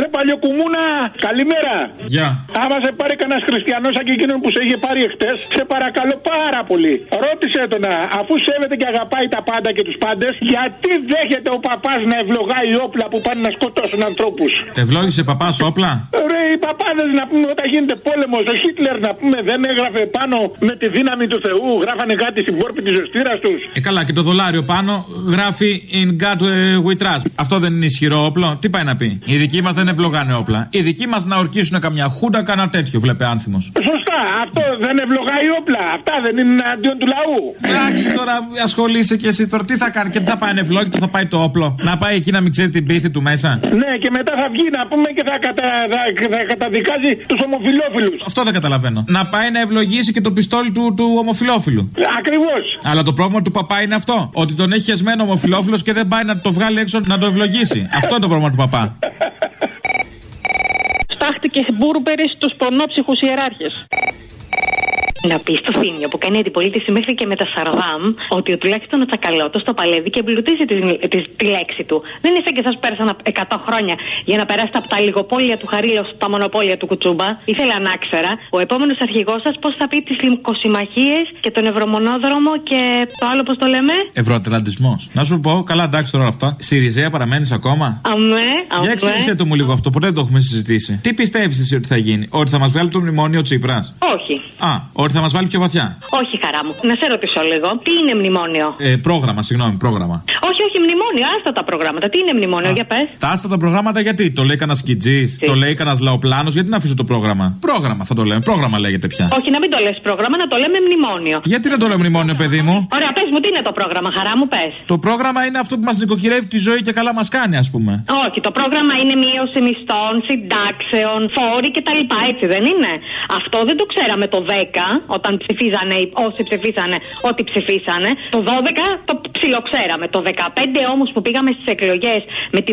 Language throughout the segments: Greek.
Ρε παλιοκουμούνα, καλημέρα. Γεια. Άμα σε πάρει κανένας χριστιανός σαν και εκείνον που σε είχε πάρει εχθές, σε παρακαλώ πάρα πολύ. Ρώτησε τον, α, αφού σέβεται και αγαπάει τα πάντα και τους πάντες, γιατί δέχεται ο παπάς να ευλογάει όπλα που πάνε να σκοτώσουν ανθρώπους; Ευλόγησε παπάς όπλα; Ρε, οι παπάδες να πούμε όταν γίνεται πόλεμος, ο Χίτλερ να πούμε δεν έγραφε πάνω με τη δύναμη του Θεού, γράφανε κάτι στην πόρπη της ζωστήρα τους. Ε, καλά, και το δολάριο πάνω γράφει In God ε, we trust. Αυτό δεν είναι ισχυρό όπλο; Τι πάει να πει; Οι δικοί μας δεν ευλογάνε όπλα. Οι δικοί μας να ορκίσουν καμιά χούντα, κανένα τέτοιο, βλέπει άνθιμος. Σωστά, αυτό δεν ευλογάει όπλα. Αυτά δεν είναι αντίον του λαού. Εντάξει τώρα, ασχολείσαι και εσύ τώρα τι θα κάνει και τι θα πάει ευλόγητο, θα πάει το όπλο. Να πάει εκεί να μην ξέρει την πίστη του μέσα. Ναι, και μετά θα βγει να πούμε και θα, κατα, θα, θα καταδικάζει τους ομοφυλόφιλους. Αυτό δεν καταλαβαίνω. Να πάει να ευλογήσει και το πιστόλι του, του ομοφυλόφιλου. Ακριβώς. Αλλά το πρόβλημα του παπά είναι αυτό. Ότι τον έχει χεσμένο ομοφυλόφιλος και δεν πάει να το βγάλει έξω να το ευλογήσει. αυτό είναι το πρόβλημα του παπά. Στάχτηκε μπούρμπερι στους πονόψυχους ιεράρχες. Να πεις στο Θήμιο που κάνει αντιπολίτευση μέχρι και με τα Σαρδάμ ότι ο τουλάχιστον ο Τσακαλώτος το παλεύει και εμπλουτίζει τη, της, τη λέξη του. Δεν είναι σαν και σα πέρασαν 100 χρόνια για να περάσετε από τα λιγοπόλια του Χαρίλο στα μονοπόλια του Κουτσούμπα. Ήθελα να ξέρα ο επόμενος αρχηγός σας πώς θα πει τις λιμκοσυμμαχίε και τον Ευρωμονόδρομο και το άλλο πώς το λέμε; Ευρωατλαντισμός. Να σου πω, καλά εντάξει τώρα αυτά. Σιριζέα παραμένεις ακόμα; Αμέ, αμέ. Για εξήγησέ το μου λίγο αυτό, ποτέ δεν το έχουμε συζητήσει. Τι πιστεύεις εσύ ότι θα γίνει, Ότι θα μας βγάλει το μνημόνιο Τσίπρας; Όχι. Α, ότι θα μας βάλει πιο βαθιά. Όχι, χαρά μου. Να σε ρωτήσω λίγο. Τι είναι μνημόνιο; Ε, πρόγραμμα, συγγνώμη, πρόγραμμα. Όχι, όχι, μνημόνιο. Άστα τα προγράμματα. Τι είναι μνημόνιο, για πες. Τα άστα τα προγράμματα γιατί; Το λέει κανένας σκιτζή, το λέει κανένας λαοπλάνος, γιατί να αφήσω το πρόγραμμα; Πρόγραμμα θα το λέμε. Πρόγραμμα λέγεται πια. Όχι, να μην το λες πρόγραμμα, να το λέμε μνημόνιο. Γιατί να το λέω μνημόνιο, παιδί μου; Ωραία, πες μου, τι είναι το πρόγραμμα, χαρά μου, πες. Το πρόγραμμα είναι αυτό που μας νοικοκυρεύει τη ζωή και καλά μας κάνει, ας πούμε. Όχι, το πρόγραμμα είναι μείωση μισθών, συντάξεων, φόροι κτλ. Έτσι δεν είναι; Αυτό δεν το ξέραμε το 10 όταν ψηφίζανε όσοι ψηφίσανε ό,τι ψηφίσανε. Το 12 το ψιλοξέραμε. Το 15 όμως που πήγαμε στις εκλογές με τη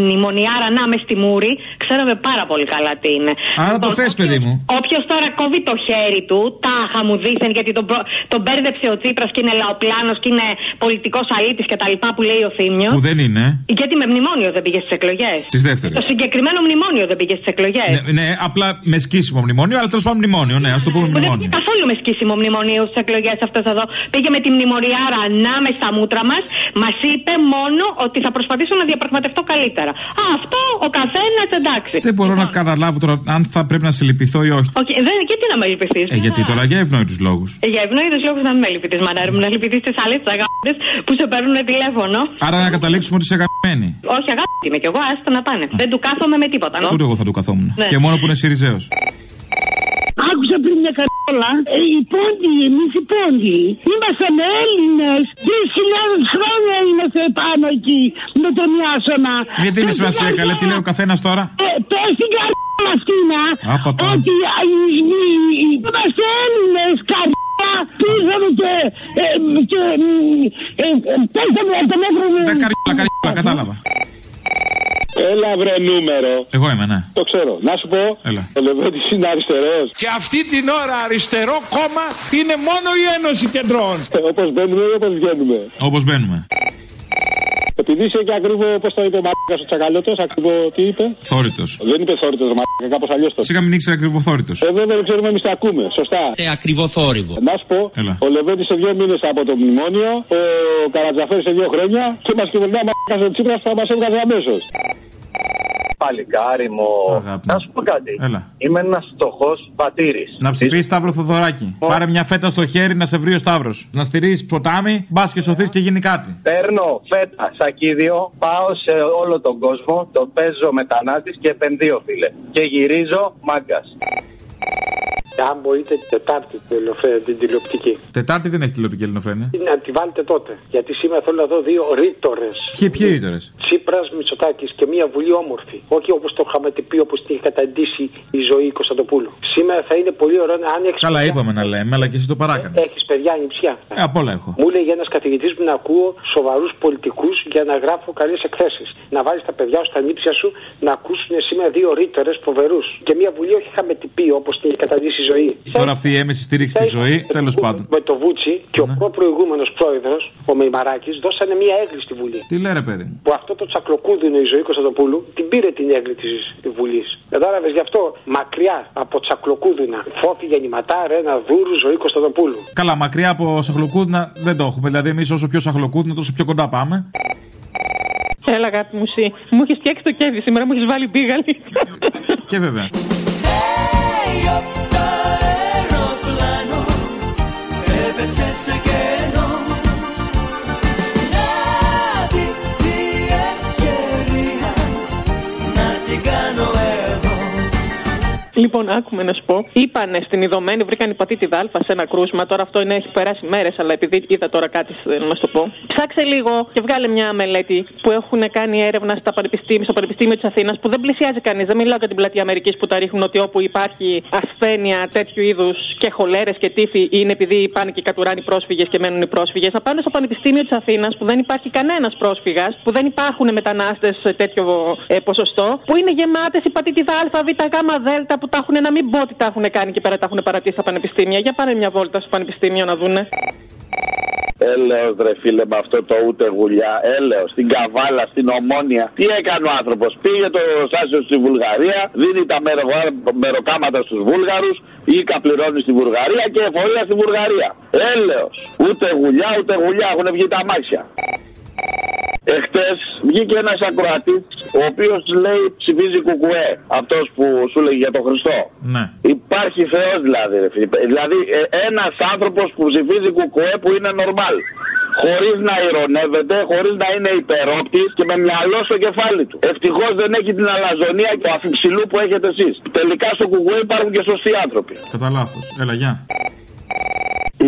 μνημονιάρα να μες στη μούρη, ξέραμε πάρα πολύ καλά τι είναι. Άρα το θες, παιδί μου. Όποιος τώρα κόβει το χέρι του, τάχα μου δίθεν γιατί τον, προ... τον μπέρδεψε ο Τσίπρας και είναι λαοπλάνος και είναι πολιτικός αλήτης και τα λοιπά που λέει ο Θήμιος. Που δεν είναι. Γιατί με μνημόνιο δεν πήγε στις εκλογές. Τι δεύτερε. Το συγκεκριμένο μνημόνιο δεν πήγε στις εκλογές. Ναι, ναι, απλά με σκίσιμο μνημόνιο, αλλά τέλος πάντων μνημόνιο, ναι, ας το πούμε μνημόνιο. Δεν καθόλου με σκίσιμο μνημονίου στις εκλογές αυτές εδώ. Πήγε με τη μνημονιάρα να με στα μούτρα μας. Μας είπε μόνο ότι θα προσπαθήσω να διαπραγματευτώ καλύτερα. Α, αυτό ο καθένας εντάξει. Δεν μπορώ να καταλάβω τώρα αν θα πρέπει να σε λυπηθώ ή όχι. Όχι, δεν, γιατί να με λυπηθείς; Ε, γιατί τώρα για ευνόητους λόγους. Ε, για ευνόητους λόγους να μην με λυπηθείς, μανάρι μου, να λυπηθείς τις άλλες αγάπη που σε παίρνουν τηλέφωνο. Άρα να καταλήξουμε ότι είσαι αγαπημένη. Όχι, αγάπη είμαι κι εγώ, άστα να πάνε. Δεν του κάθομαι με τίποτα. Ούτε εγώ θα του καθόμουν. Ναι. Και μόνο που είναι Σιριζέος. Άκουσα πριν μια καρόλα. Ε, οι πόντιοι, εμείς οι πόντιοι, είμαστε Έλληνες. Τρει χιλιάδες χρόνια είμαστε πάνω εκεί με τον Ιάσονα. Μην δίνει σημασία, καλέ, τι λέει ο καθένας τώρα; Ε, πες την καρόλα αυτή να. Άπα τώρα. Ότι α, οι- οι- οι- είμαστε Έλληνες. Καρόλα. Πήγαμε και. ε, και ε, ε, Πέσαμε από τον Εύρο. Τα καριόλα, καριόλα, κατάλαβα. Έλα βρε νούμερο. Εγώ είμαι, ναι. Το ξέρω. Να σου πω. Έλα. Ο Λεβέντης είναι αριστερός. Και αυτή την ώρα αριστερό κόμμα είναι μόνο η Ένωση Κεντρών. Όπως μπαίνουμε ή όπως βγαίνουμε. Όπως μπαίνουμε. Επειδή είσαι και ακριβό, πώ το είπε ο Μαρκα ο Τσακαλώτος, ακριβό τι είπε; Θόρυτος. Δεν είπε θόρυτος Μαρκα, κάπως αλλιώς το. Σιγά μην ήξερε ακριβό θόρυτος. Ε, βέβαια δεν ξέρουμε, εμείς τα ακούμε. Σωστά. Ε, ακριβό θόρυβο. Να σου πω, Έλα. ο Λεβέντης σε δύο μήνες από το μνημόνιο, ο Καρατζαφέρης σε δύο χρόνια και μας κυβερνάει Μαρκα ο Τσίπρας θα μας έβγαζε αμέσως. Παλικάρι μου. Αγάπη Να μου. σου πω κάτι. Έλα. Είμαι ένας φτωχός πατήρης. Να ψηφίσεις Σταύρο Θοδωράκη. Πάρε μια φέτα στο χέρι να σε βρει ο Σταύρος. Να στηρίζει ποτάμι, μπας και σωθείς και γίνει κάτι. Παίρνω φέτα, σακίδιο, πάω σε όλο τον κόσμο, το παίζω μετανάστης και επενδύω, φίλε. Και γυρίζω μάγκας. Αν μπορείτε την Τετάρτη την, ελληνοφρέ- την τηλεοπτική. Τετάρτη δεν έχει τηλεοπτική ελληνοφρένεια. Να τη βάλετε τότε. Γιατί σήμερα θέλω να δω δύο ρήτορες. Ποιοι ποιοι ρήτορες; Τσίπρας Μητσοτάκης και μια βουλή όμορφη. Όχι όπως το είχαμε πει, όπως την είχε καταντήσει η ζωή Κωνσταντοπούλου. Σήμερα θα είναι πολύ ωραίο να- αν έχεις. Καλά είπαμε να λέμε, αλλά και εσύ το παράκανες. Έχεις παιδιά νηψιά. Ε, απ' όλα έχω. Μου λέει ένας καθηγητής μου να ακούω σοβαρούς πολιτικούς για να γράφω καλές εκθέσεις. Να βάλεις τα παιδιά σου, τα νύψια σου, να ακούσουν σήμερα δύο ρήτορες φοβερούς. Και μια βουλή όχι είχαμε πει όπως την είχε καταντήσει η ζωή. Τώρα αυτή η έμεση στήριξη στη ζωή, τέλος πάντων. Με το Βούτσι και ο προ-προηγούμενος πρόεδρος, ο Μεϊμαράκη, δώσανε μία έγκλη στη Βουλή. Τι λέει ρε παιδί; Που αυτό το τσακλοκούδινο η ζωή Κωνσταντοπούλου την πήρε την έγκλη της Βουλής. Κατάλαβε γι' αυτό μακριά από τσακλοκούδινα. Φόφη γεννηματά, ρένα δούρου, ζωή Κωνσταντοπούλου. Καλά, μακριά από σαχλοκούδινα δεν το έχουμε. Δηλαδή, εμείς όσο πιο σαχλοκούδινα, τόσο πιο κοντά πάμε. Έλα, αγάπη μου, εσύ. Μου έχεις φτιάξει το κέφι σήμερα, μου έχεις βάλει μπίγαλι. Και βέβαια. Έπεσε σε Λοιπόν, άκουμε να σου πω. Είπανε στην ειδωμένη, βρήκαν υπατήτη δάλφα σε ένα κρούσμα. Τώρα αυτό είναι, έχει περάσει μέρες, αλλά επειδή είδα τώρα κάτι, θέλω να σου το πω. Ψάξε λίγο και βγάλε μια μελέτη που έχουν κάνει έρευνα στα πανεπιστήμια, στο Πανεπιστήμιο της Αθήνας που δεν πλησιάζει κανείς. Δεν μιλάω για την πλατεία Αμερικής που τα ρίχνουν ότι όπου υπάρχει ασθένεια τέτοιου είδους και χολέρες και τύφη είναι επειδή πάνε και κατουράνε οι πρόσφυγες και μένουν οι πρόσφυγες. Να πάνε στο Πανεπιστήμιο της Αθήνας που δεν υπάρχει κανένας πρόσφυγας, που δεν υπάρχουν μετανάστες σε τέτοιο ε, ποσοστό, που είναι γεμάτες υπατήτη Α, Β, Γ, Δ, που τα έχουν να μην πω ότι τα έχουν κάνει και πέρα τα έχουν παρατήσει στα πανεπιστήμια. Για πάνε μια βόλτα στο πανεπιστήμιο να δούνε. Έλεος ρε φίλε με αυτό το ούτε γουλιά. Έλεος στην Καβάλα, στην Ομόνια. Τι έκανε ο άνθρωπος; Πήγε το Σάσιο στη Βουλγαρία, δίνει τα μερο, μεροκάματα στους Βούλγαρους, οίκα πληρώνει στη Βουλγαρία και εφορία στη Βουλγαρία. Έλεος. Ούτε γουλιά, ούτε γουλιά. Έχουν βγει τα μάξια. Εχθές βγήκε ένας ακροατής, ο οποίος λέει ψηφίζει κουκουέ. Αυτός που σου λέει για τον Χριστό. Ναι. Υπάρχει Θεός δηλαδή. Ρε φίλε. Δηλαδή ένας άνθρωπος που ψηφίζει κουκουέ που είναι νορμάλ. Χωρίς να ηρωνεύεται, χωρίς να είναι υπερόπτης και με μυαλό στο κεφάλι του. Ευτυχώς δεν έχει την αλαζονία και το αφιψηλού που έχετε εσείς. Τελικά στο κουκουέ υπάρχουν και σωστοί άνθρωποι. Κατά λάθος. Έλα, γεια.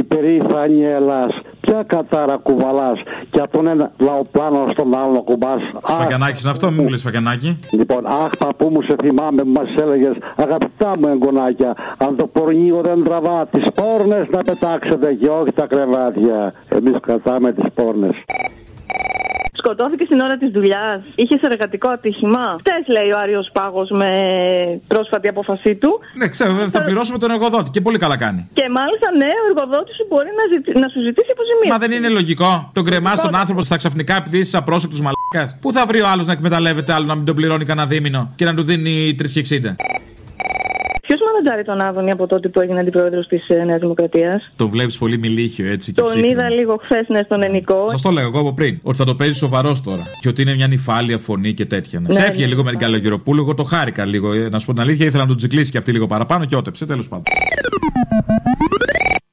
Υπερήφανη Ελλάς Ποια κατάρα κουβαλάς και από τον ένα λαοπλάνο στον άλλο κουμπάς. Σφακιανάκι είναι αυτό, μου λε Σφακιανάκι. Λοιπόν, αχ, παππού μου σε θυμάμαι που μας έλεγες αγαπητά μου εγγονάκια, αν το πορνείο δεν τραβά τις πόρνες να πετάξετε και όχι τα κρεβάτια. Εμείς κρατάμε τις πόρνες. Σκοτώθηκε στην ώρα της δουλειάς. Είχες εργατικό ατύχημα. Χτες λέει ο Άριος Πάγος με πρόσφατη απόφασή του. Ναι, ξέρω, θα πληρώσουμε τον εργοδότη και πολύ καλά κάνει. Και μάλιστα, ναι, ο εργοδότης σου μπορεί να, ζητη... να σου ζητήσει αποζημίωση. Μα δεν είναι λογικό. Τον κρεμάς τον άνθρωπο στα ξαφνικά επειδή είσαι απρόσεκτος μαλάκα. Πού θα βρει ο άλλος να εκμεταλλεύεται άλλο να μην τον πληρώνει κανένα δίμηνο και να του δίνει 3,60. Ποιο μανατζάρει τον Άδωνη από τότε που έγινε αντιπρόεδρος της Νέας Δημοκρατίας. Το βλέπεις πολύ μιλίχιο έτσι και Τον ψύχρεμο. είδα λίγο χθες ναι, στον Ενικό. Σας το λέγα εγώ από πριν. Ότι θα το παίζει σοβαρός τώρα. Και ότι είναι μια νυφάλια φωνή και τέτοια. Ναι. Ξέφυγε ναι. λίγο με την Καλογεροπούλου. Εγώ το χάρηκα λίγο. ε, Να σου πω την αλήθεια, ήθελα να τον τζικλίσει και αυτή λίγο παραπάνω και ότεψε. Τέλος πάντων.